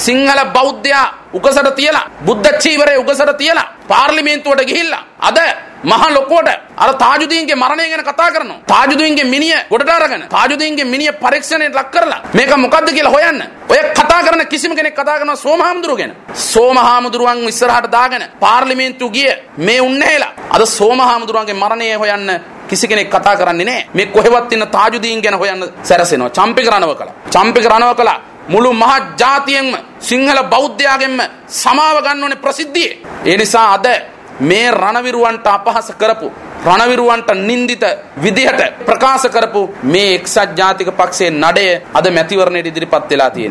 සිංහල බෞද්ධයා උකසට තියලා බුද්ධ චීවරය උකසට තියලා පාර්ලිමේන්තුවට ගිහිල්ලා අද මහ ලොකෝට අර තාජුදීන්ගේ මරණය ගැන කතා කරනවා. තාජුදීන්ගේ මිනිය ගොඩට අරගෙන තාජුදීන්ගේ මිනිය පරීක්ෂණයට ලක් කරලා මේක මොකද්ද කියලා හොයන්න. ඔය කතා කරන කිසිම කෙනෙක් කතා කරනවා සෝමහාමුදුරුව ගැන. සෝමහාමුදුරුවන් ඉස්සරහට දාගෙන පාර්ලිමේන්තු ගිය මේ උන්නේලා අද සෝමහාමුදුරුවන්ගේ මරණය හොයන්න කිසි කෙනෙක් කතා කරන්නේ නැහැ. මේ කොහෙවත් ඉන්න තාජුදීන් ගැන හොයන්න සැරසෙනවා. චම්පික රණව කළා චම්පික රණව කළා මුළු මහත් ජාතියෙන්ම සිංහල බෞද්ධයාගෙන්ම සමාව ගන්න ඕනේ ප්‍රසිද්ධියේ. ඒ නිසා අද මේ රණවිරුවන්ට අපහාස කරපු රණවිරුවන්ට නින්දිත විදිහට ප්‍රකාශ කරපු මේ එක්සත් ජාතික පක්ෂයේ නඩය අද මැතිවරණයට ඉදිරිපත් වෙලා තියෙනවා.